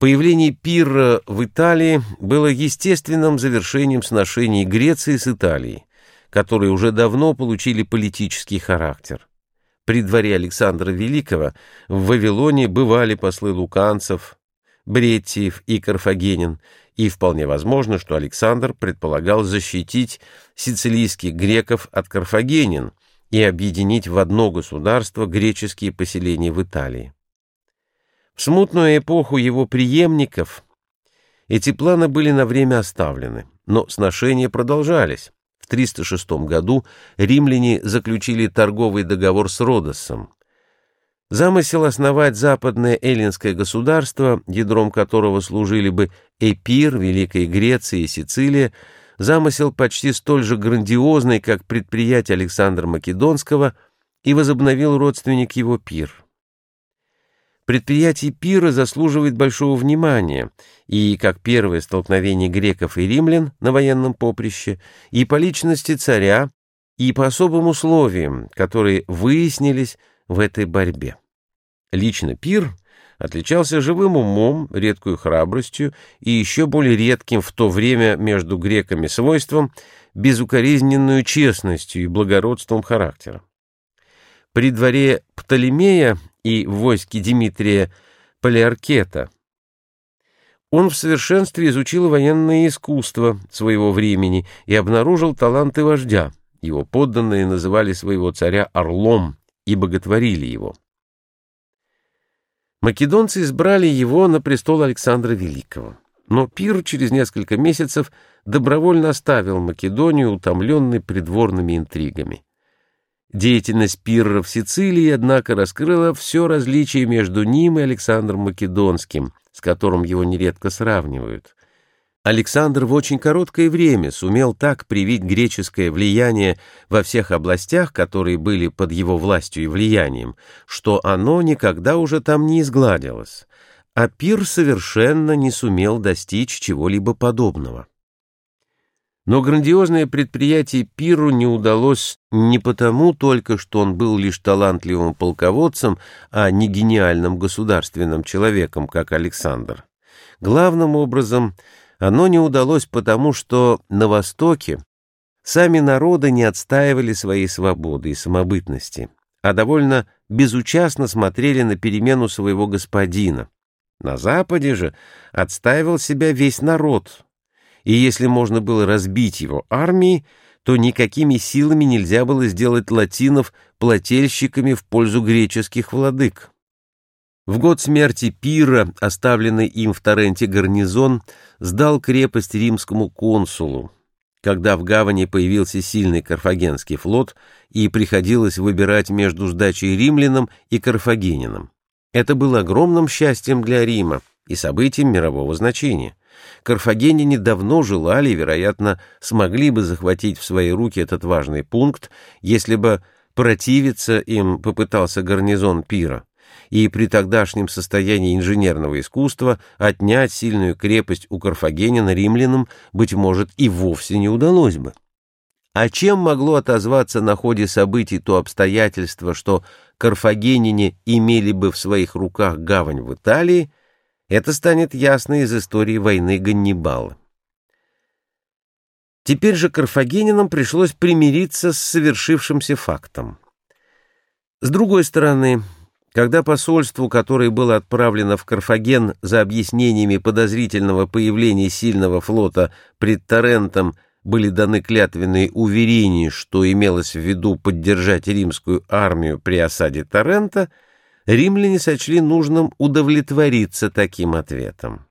Появление Пирра в Италии было естественным завершением сношений Греции с Италией, которые уже давно получили политический характер. При дворе Александра Великого в Вавилоне бывали послы луканцев, Бреттиев и Карфагенин, и вполне возможно, что Александр предполагал защитить сицилийских греков от карфагенин и объединить в одно государство греческие поселения в Италии. В смутную эпоху его преемников эти планы были на время оставлены, но сношения продолжались. В 306 году римляне заключили торговый договор с Родосом. Замысел основать западное эллинское государство, ядром которого служили бы Эпир, Великая Греция и Сицилия, замысел почти столь же грандиозный, как предприятие Александра Македонского, и возобновил родственник его Пир. Предприятие пира заслуживает большого внимания, и как первое столкновение греков и римлян на военном поприще, и по личности царя, и по особым условиям, которые выяснились в этой борьбе. Лично пир отличался живым умом, редкую храбростью и еще более редким в то время между греками свойством безукоризненную честностью и благородством характера. При дворе Птолемея и в войске Дмитрия Полиаркета. Он в совершенстве изучил военное искусство своего времени и обнаружил таланты вождя. Его подданные называли своего царя Орлом и боготворили его. Македонцы избрали его на престол Александра Великого. Но Пир через несколько месяцев добровольно оставил Македонию, утомленный придворными интригами. Деятельность Пирра в Сицилии, однако, раскрыла все различие между ним и Александром Македонским, с которым его нередко сравнивают. Александр в очень короткое время сумел так привить греческое влияние во всех областях, которые были под его властью и влиянием, что оно никогда уже там не изгладилось, а Пир совершенно не сумел достичь чего-либо подобного. Но грандиозное предприятие Пиру не удалось не потому только, что он был лишь талантливым полководцем, а не гениальным государственным человеком, как Александр. Главным образом, оно не удалось потому, что на Востоке сами народы не отстаивали своей свободы и самобытности, а довольно безучастно смотрели на перемену своего господина. На Западе же отстаивал себя весь народ, и если можно было разбить его армии, то никакими силами нельзя было сделать латинов плательщиками в пользу греческих владык. В год смерти Пира, оставленный им в Торренте гарнизон, сдал крепость римскому консулу, когда в гавани появился сильный карфагенский флот и приходилось выбирать между сдачей римлянам и карфагенинам. Это было огромным счастьем для Рима и событием мирового значения. Карфагеняне давно желали, вероятно, смогли бы захватить в свои руки этот важный пункт, если бы противиться им попытался гарнизон Пира, и при тогдашнем состоянии инженерного искусства отнять сильную крепость у Карфагенина римлянам, быть может, и вовсе не удалось бы. А чем могло отозваться на ходе событий то обстоятельство, что карфагенине имели бы в своих руках гавань в Италии, это станет ясно из истории войны Ганнибала. Теперь же карфагенинам пришлось примириться с совершившимся фактом. С другой стороны, когда посольству, которое было отправлено в Карфаген за объяснениями подозрительного появления сильного флота пред Торрентом, были даны клятвенные уверения, что имелось в виду поддержать римскую армию при осаде Торрента, римляне сочли нужным удовлетвориться таким ответом.